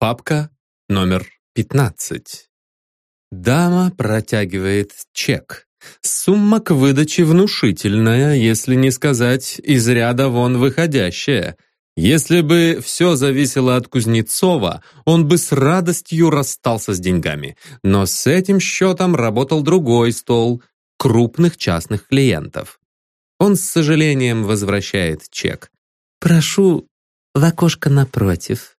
Папка номер 15. Дама протягивает чек. Сумма к выдаче внушительная, если не сказать из ряда вон выходящая. Если бы все зависело от Кузнецова, он бы с радостью расстался с деньгами. Но с этим счетом работал другой стол крупных частных клиентов. Он с сожалением возвращает чек. «Прошу в окошко напротив».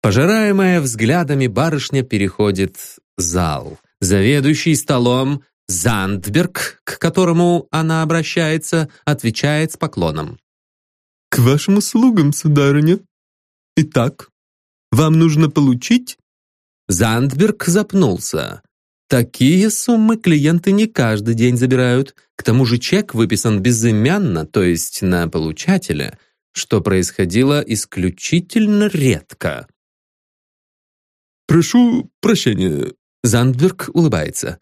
Пожираемая взглядами барышня переходит зал. Заведующий столом Зандберг, к которому она обращается, отвечает с поклоном. «К вашим услугам, сударыня. Итак, вам нужно получить...» Зандберг запнулся. Такие суммы клиенты не каждый день забирают. К тому же чек выписан безымянно, то есть на получателя, что происходило исключительно редко. «Прошу прощения». Зандберг улыбается.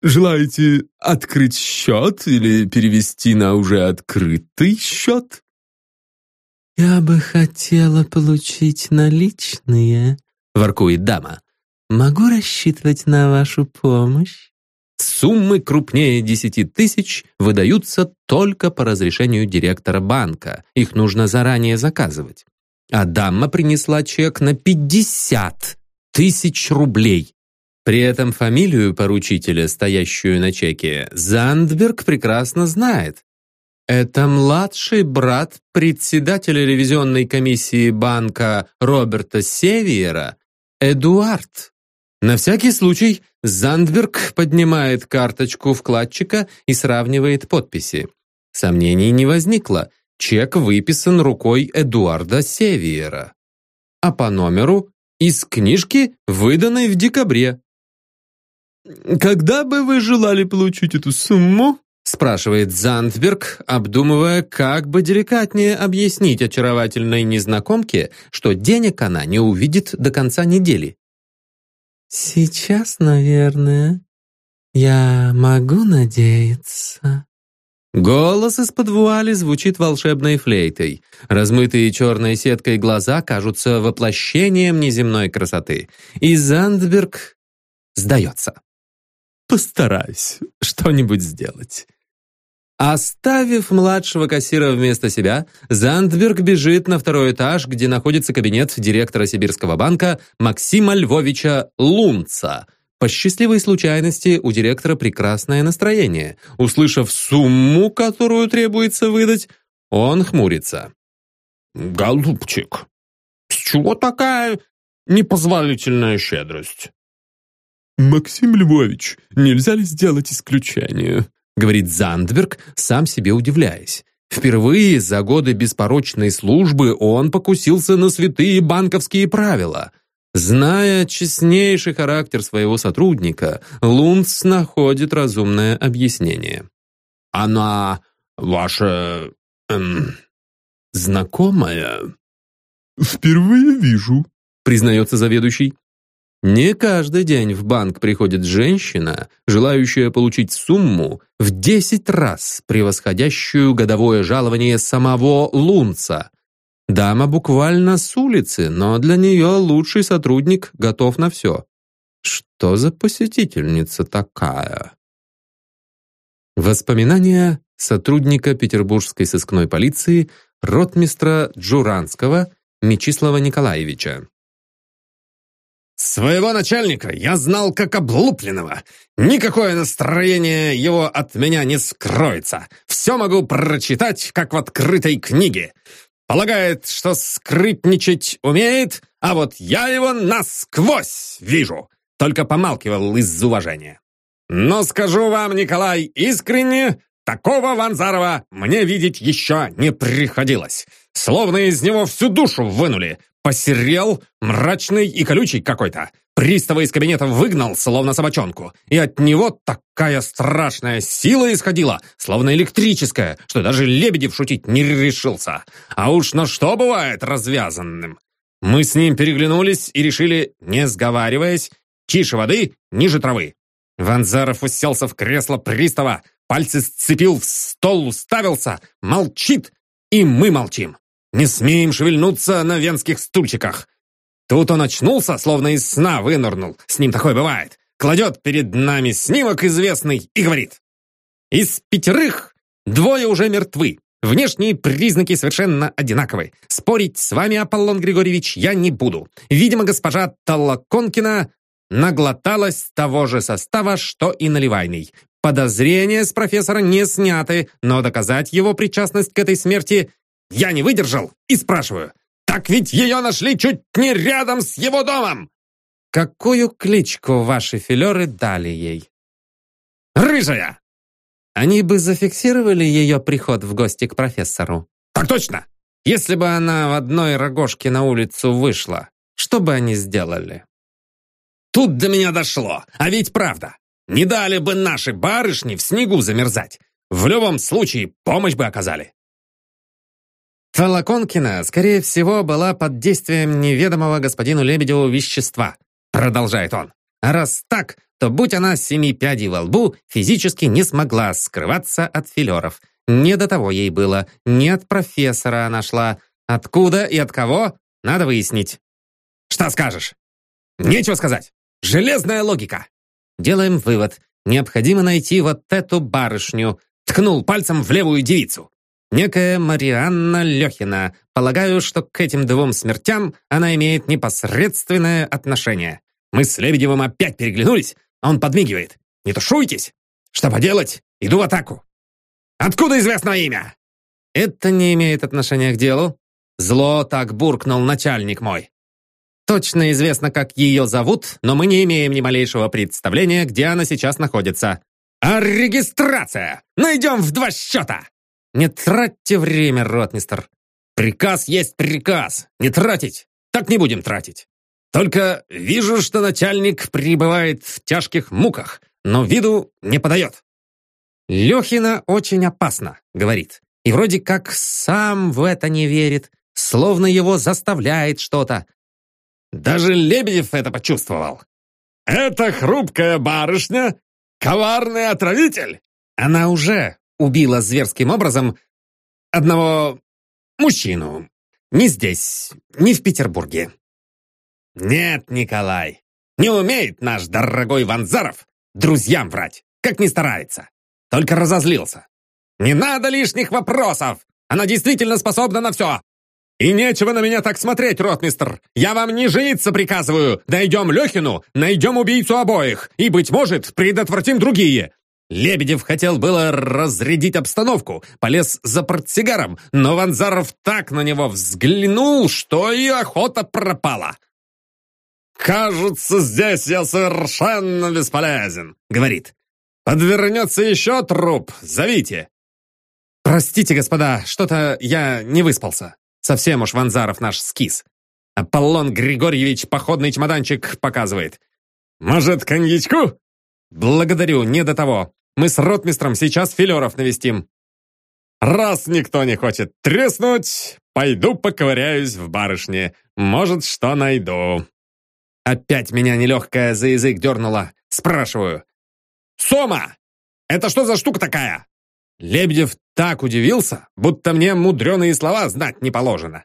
«Желаете открыть счет или перевести на уже открытый счет?» «Я бы хотела получить наличные», — воркует дама. Могу рассчитывать на вашу помощь? Суммы крупнее 10 тысяч выдаются только по разрешению директора банка. Их нужно заранее заказывать. А дама принесла чек на 50 тысяч рублей. При этом фамилию поручителя, стоящую на чеке, Зандберг прекрасно знает. Это младший брат председателя ревизионной комиссии банка Роберта Севиера, Эдуард. На всякий случай Зандберг поднимает карточку вкладчика и сравнивает подписи. Сомнений не возникло. Чек выписан рукой Эдуарда Севиера. А по номеру из книжки, выданной в декабре. «Когда бы вы желали получить эту сумму?» спрашивает Зандберг, обдумывая, как бы деликатнее объяснить очаровательной незнакомке, что денег она не увидит до конца недели. «Сейчас, наверное, я могу надеяться». Голос из-под вуали звучит волшебной флейтой. Размытые черной сеткой глаза кажутся воплощением неземной красоты. И Зандберг сдается. «Постараюсь что-нибудь сделать». Оставив младшего кассира вместо себя, Зандберг бежит на второй этаж, где находится кабинет директора Сибирского банка Максима Львовича Лунца. По счастливой случайности у директора прекрасное настроение. Услышав сумму, которую требуется выдать, он хмурится. «Голубчик, с чего такая непозволительная щедрость?» «Максим Львович, нельзя ли сделать исключение?» говорит Зандберг, сам себе удивляясь. Впервые за годы беспорочной службы он покусился на святые банковские правила. Зная честнейший характер своего сотрудника, Лунц находит разумное объяснение. «Она ваша... Эм, знакомая?» «Впервые вижу», признается заведующий. Не каждый день в банк приходит женщина, желающая получить сумму в 10 раз превосходящую годовое жалование самого Лунца. Дама буквально с улицы, но для нее лучший сотрудник готов на все. Что за посетительница такая? Воспоминания сотрудника петербургской сыскной полиции ротмистра Джуранского Мечислава Николаевича. Своего начальника я знал как облупленного. Никакое настроение его от меня не скроется. Все могу прочитать, как в открытой книге. Полагает, что скрытничать умеет, а вот я его насквозь вижу. Только помалкивал из уважения. Но скажу вам, Николай, искренне, такого Ванзарова мне видеть еще не приходилось. Словно из него всю душу вынули. Посерел, мрачный и колючий какой-то. Пристава из кабинета выгнал, словно собачонку. И от него такая страшная сила исходила, словно электрическая, что даже Лебедев шутить не решился. А уж на что бывает развязанным? Мы с ним переглянулись и решили, не сговариваясь, тише воды, ниже травы. Ванзаров уселся в кресло пристава, пальцы сцепил в стол, уставился, молчит, и мы молчим. Не смеем шевельнуться на венских стульчиках. Тут он очнулся, словно из сна вынырнул. С ним такое бывает. Кладет перед нами снимок известный и говорит. Из пятерых двое уже мертвы. Внешние признаки совершенно одинаковы. Спорить с вами, Аполлон Григорьевич, я не буду. Видимо, госпожа Толоконкина наглоталась того же состава, что и наливайный. Подозрения с профессора не сняты, но доказать его причастность к этой смерти я не выдержал и спрашиваю. Так ведь ее нашли чуть не рядом с его домом! Какую кличку ваши филеры дали ей? Рыжая! Они бы зафиксировали ее приход в гости к профессору. Так точно! Если бы она в одной рогожке на улицу вышла, что бы они сделали? Тут до меня дошло, а ведь правда. Не дали бы наши барышни в снегу замерзать. В любом случае, помощь бы оказали. Толоконкина, скорее всего, была под действием неведомого господину Лебедеву вещества, продолжает он. Раз так, то будь она семи пядей во лбу, физически не смогла скрываться от филеров. Не до того ей было, не от профессора она шла. Откуда и от кого, надо выяснить. Что скажешь? Нечего сказать. Железная логика. Делаем вывод. Необходимо найти вот эту барышню. Ткнул пальцем в левую девицу. Некая Марианна Лехина. Полагаю, что к этим двум смертям она имеет непосредственное отношение. Мы с Лебедевым опять переглянулись, а он подмигивает. Не тушуйтесь. Что поделать? Иду в атаку. Откуда известно имя? Это не имеет отношения к делу. Зло так буркнул начальник мой. Точно известно, как ее зовут, но мы не имеем ни малейшего представления, где она сейчас находится. А регистрация! Найдем в два счета! Не тратьте время, ротмистер. Приказ есть приказ. Не тратить. Так не будем тратить. Только вижу, что начальник пребывает в тяжких муках, но виду не подает. Лехина очень опасно, говорит. И вроде как сам в это не верит, словно его заставляет что-то. Даже Лебедев это почувствовал. «Это хрупкая барышня, коварный отравитель!» Она уже убила зверским образом одного мужчину. Не здесь, не в Петербурге. Нет, Николай, не умеет наш дорогой Ванзаров друзьям врать, как не старается. Только разозлился. Не надо лишних вопросов. Она действительно способна на все. «И нечего на меня так смотреть, ротмистр! Я вам не жениться приказываю! Найдем Лехину, найдем убийцу обоих, и, быть может, предотвратим другие!» Лебедев хотел было разрядить обстановку, полез за портсигаром, но Ванзаров так на него взглянул, что и охота пропала. «Кажется, здесь я совершенно бесполезен», — говорит. «Подвернется еще труп, зовите». «Простите, господа, что-то я не выспался». Совсем уж Ванзаров наш скис. Аполлон Григорьевич походный чемоданчик показывает. Может, коньячку? Благодарю, не до того. Мы с ротмистром сейчас филеров навестим. Раз никто не хочет треснуть, пойду поковыряюсь в барышне. Может, что найду. Опять меня нелегкая за язык дернула. Спрашиваю. «Сома! Это что за штука такая?» Лебедев так удивился, будто мне мудреные слова знать не положено.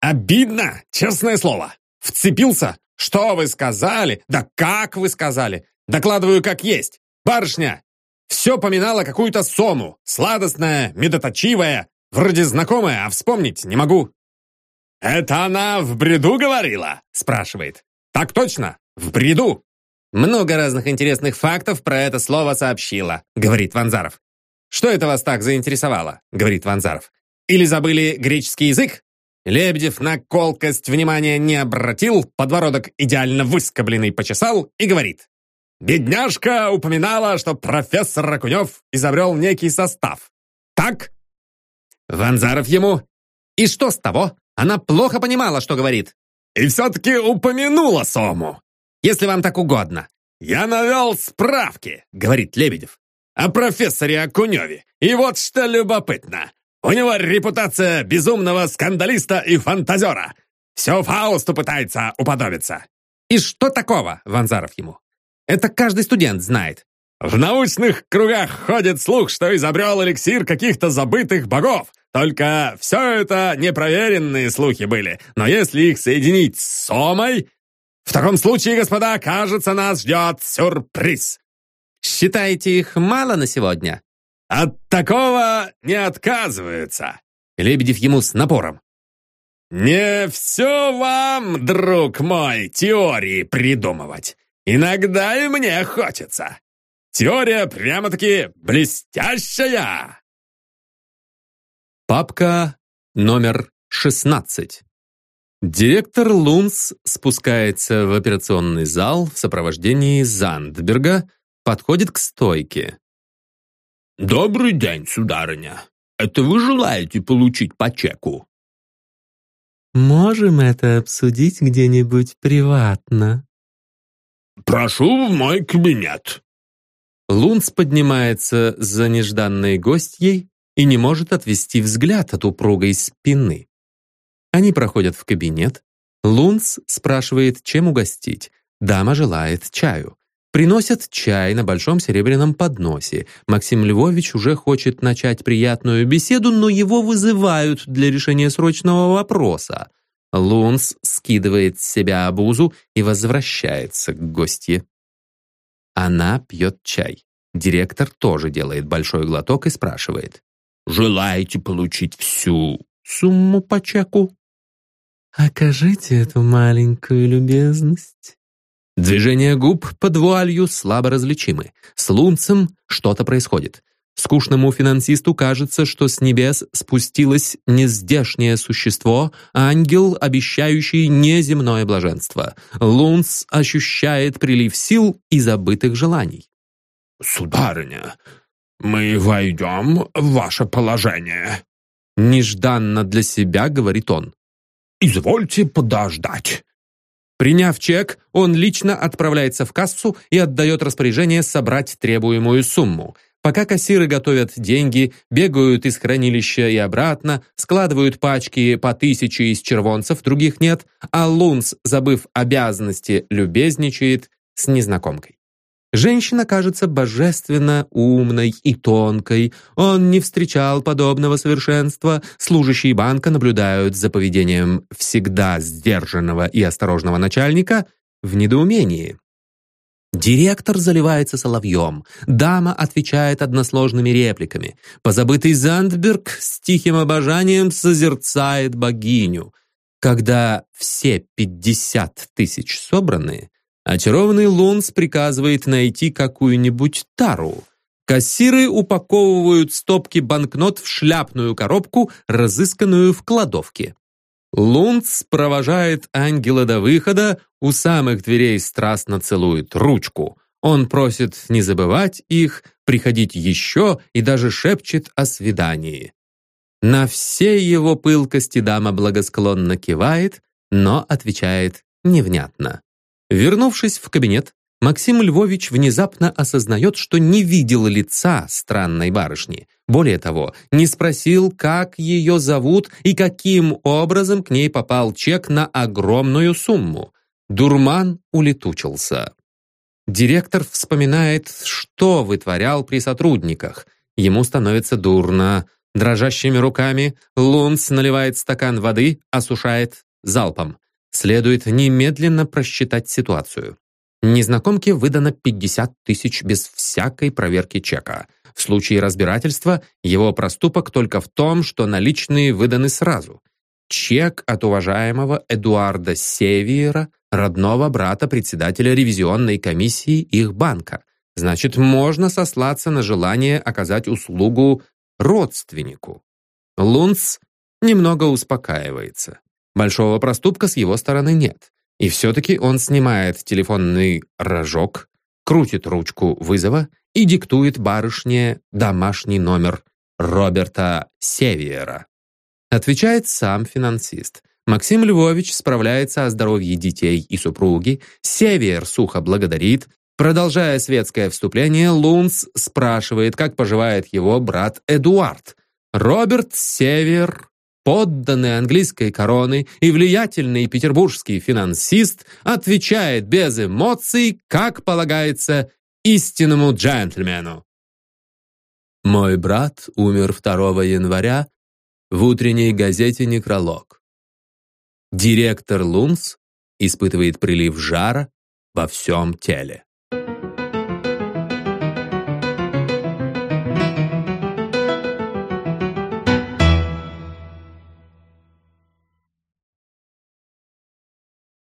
Обидно, честное слово. Вцепился. Что вы сказали? Да как вы сказали? Докладываю как есть. Барышня, все поминала какую-то сому. Сладостная, медоточивая, вроде знакомая, а вспомнить не могу. «Это она в бреду говорила?» спрашивает. «Так точно, в бреду». «Много разных интересных фактов про это слово сообщила», говорит Ванзаров. «Что это вас так заинтересовало?» — говорит Ванзаров. «Или забыли греческий язык?» Лебедев на колкость внимания не обратил, подбородок идеально выскобленный почесал и говорит. «Бедняжка упоминала, что профессор Ракунев изобрел некий состав. Так?» Ванзаров ему. «И что с того? Она плохо понимала, что говорит». «И все-таки упомянула Сому. Если вам так угодно». «Я навел справки», — говорит Лебедев о профессоре Акуневе. И вот что любопытно. У него репутация безумного скандалиста и фантазера. Все Фаусту пытается уподобиться. И что такого, Ванзаров ему? Это каждый студент знает. В научных кругах ходит слух, что изобрел эликсир каких-то забытых богов. Только все это непроверенные слухи были. Но если их соединить с Сомой, в таком случае, господа, кажется, нас ждет сюрприз. Считаете их мало на сегодня? От такого не отказываются. Лебедев ему с напором. Не все вам, друг мой, теории придумывать. Иногда и мне хочется. Теория прямо-таки блестящая. Папка номер 16. Директор Лунс спускается в операционный зал в сопровождении Зандберга, подходит к стойке. «Добрый день, сударыня. Это вы желаете получить по чеку?» «Можем это обсудить где-нибудь приватно?» «Прошу в мой кабинет». Лунс поднимается за нежданной гостьей и не может отвести взгляд от упругой спины. Они проходят в кабинет. Лунс спрашивает, чем угостить. Дама желает чаю. Приносят чай на большом серебряном подносе. Максим Львович уже хочет начать приятную беседу, но его вызывают для решения срочного вопроса. Лунс скидывает с себя обузу и возвращается к гостье. Она пьет чай. Директор тоже делает большой глоток и спрашивает. «Желаете получить всю сумму по чеку?» «Окажите эту маленькую любезность». Движения губ под вуалью слабо различимы. С Лунцем что-то происходит. Скучному финансисту кажется, что с небес спустилось не здешнее существо, ангел, обещающий неземное блаженство. Лунц ощущает прилив сил и забытых желаний. «Сударыня, мы войдем в ваше положение», Нежданно для себя, говорит он. «Извольте подождать». Приняв чек, он лично отправляется в кассу и отдает распоряжение собрать требуемую сумму. Пока кассиры готовят деньги, бегают из хранилища и обратно, складывают пачки по тысяче из червонцев, других нет, а Лунс, забыв обязанности, любезничает с незнакомкой. Женщина кажется божественно умной и тонкой. Он не встречал подобного совершенства. Служащие банка наблюдают за поведением всегда сдержанного и осторожного начальника в недоумении. Директор заливается соловьем. Дама отвечает односложными репликами. Позабытый Зандберг с тихим обожанием созерцает богиню. Когда все пятьдесят тысяч собраны, Очарованный Лунс приказывает найти какую-нибудь тару. Кассиры упаковывают стопки банкнот в шляпную коробку, разысканную в кладовке. Лунц провожает ангела до выхода, у самых дверей страстно целует ручку. Он просит не забывать их, приходить еще и даже шепчет о свидании. На все его пылкости дама благосклонно кивает, но отвечает невнятно. Вернувшись в кабинет, Максим Львович внезапно осознает, что не видел лица странной барышни. Более того, не спросил, как ее зовут и каким образом к ней попал чек на огромную сумму. Дурман улетучился. Директор вспоминает, что вытворял при сотрудниках. Ему становится дурно. Дрожащими руками Лунц наливает стакан воды, осушает залпом. Следует немедленно просчитать ситуацию. Незнакомке выдано 50 тысяч без всякой проверки чека. В случае разбирательства его проступок только в том, что наличные выданы сразу. Чек от уважаемого Эдуарда Севиера, родного брата председателя ревизионной комиссии их банка. Значит, можно сослаться на желание оказать услугу родственнику. Лунц немного успокаивается. Большого проступка с его стороны нет. И все-таки он снимает телефонный рожок, крутит ручку вызова и диктует барышне домашний номер Роберта Севиера. Отвечает сам финансист. Максим Львович справляется о здоровье детей и супруги, Севиер сухо благодарит, Продолжая светское вступление, Лунс спрашивает, как поживает его брат Эдуард. Роберт Север подданный английской короны и влиятельный петербургский финансист отвечает без эмоций, как полагается истинному джентльмену. Мой брат умер 2 января В утренней газете некролог. Директор Лунс испытывает прилив жара во всем теле.